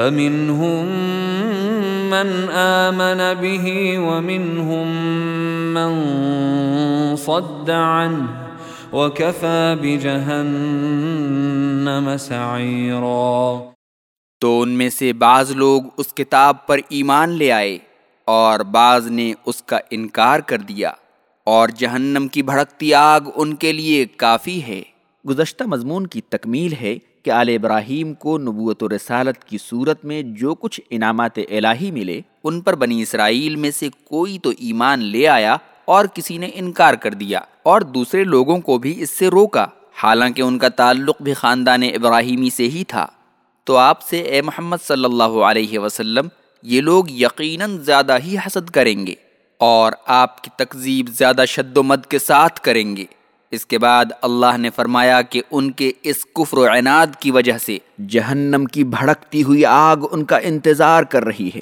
فمنهم من آمن به ومنهم من صد عنه وكفى بجهنم سعيرا۔ تو ان میں سے بعض لوگ اس کتاب پر ایمان لے آئے اور بعض نے اس کا انکار کر دیا۔ اور جہنم کی بھڑکتی آگ ان کے لیے کافی ہے۔ گزشتہ مضمون کی تکمیل ہے کہ آل ابراہیم کو نبوت و رسالت کی صورت میں جو کچھ انعامات الہی ملے، ان پر بنی اسرائیل میں سے کوئی تو ایمان لے آیا اور کسی نے انکار کر دیا اور دوسرے لوگوں کو بھی اس سے روکا۔ حالانکہ ان کا تعلق بھی خاندان ابراہیمی سے ہی تھا۔ تو آپ سے اے محمد صلی اللہ علیہ وسلم، یہ لوگ یقیناً زیادہ ہی حسد کریں گے اور آپ کی تکذیب زیادہ شد و مد کے ساتھ کریں گے۔ اس کے بعد اللہ نے فرمایا کہ ان کے اس کفر و عناد کی وجہ سے جہنم کی بھڑکتی ہوئی آگ ان کا انتظار کر رہی ہے۔